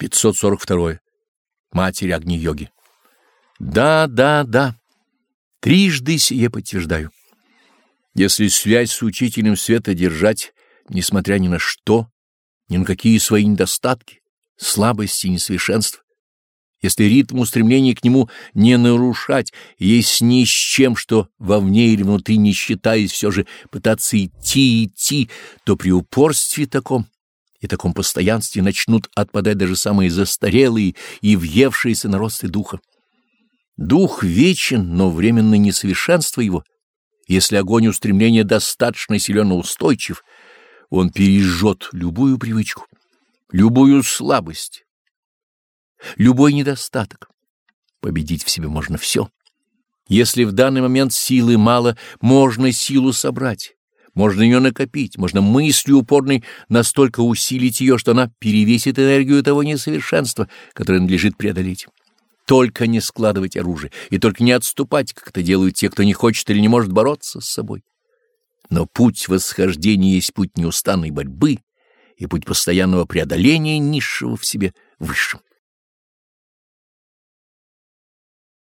542. Матерь Агни-йоги. Да, да, да. Трижды сие подтверждаю. Если связь с учителем света держать, несмотря ни на что, ни на какие свои недостатки, слабости и несовершенства, если ритм устремления к нему не нарушать, есть ни с чем, что вовне или внутри не считаясь, все же пытаться идти, идти, то при упорстве таком и таком постоянстве начнут отпадать даже самые застарелые и въевшиеся наросты духа. Дух вечен, но временно несовершенство его. Если огонь устремления достаточно силен и устойчив, он пережжет любую привычку, любую слабость, любой недостаток. Победить в себе можно все. Если в данный момент силы мало, можно силу собрать, можно ее накопить, можно мыслью упорной настолько усилить ее, что она перевесит энергию того несовершенства, которое надлежит преодолеть. Только не складывать оружие и только не отступать, как это делают те, кто не хочет или не может бороться с собой. Но путь восхождения есть путь неустанной борьбы и путь постоянного преодоления низшего в себе высшим.